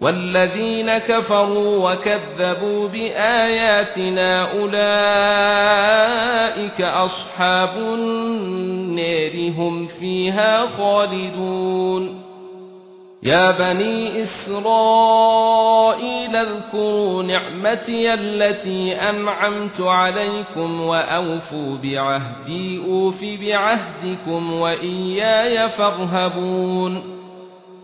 والذين كفروا وكذبوا بآياتنا أولئك أصحاب النار هم فيها خالدون يا بني إسرائيل اذكروا نعمتي التي أنعمت عليكم وأوفوا بعهدي أوف بعهدكم وإياي فارهبون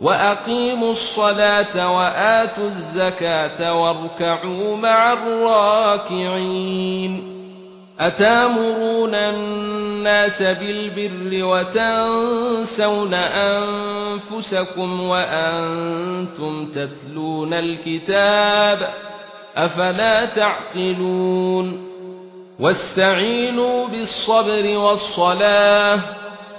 وأقيموا الصلاة وآتوا الزكاة واركعوا مع الراكعين. أتامرون الناس بالبر وتنسون أنفسكم وأنتم تتلون الكتاب أفلا تعقلون. واستعينوا بالصبر والصلاة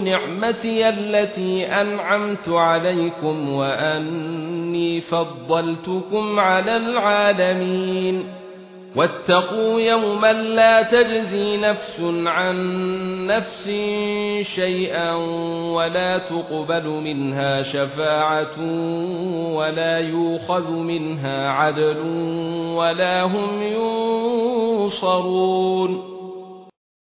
نعمتي التي أنعمت عليكم وأني فضلتكم على العالمين. واتقوا يوما لا تجزي نفس عن نفس شيئا ولا تقبل منها شفاعة ولا يؤخذ منها عدل ولا هم ينصرون.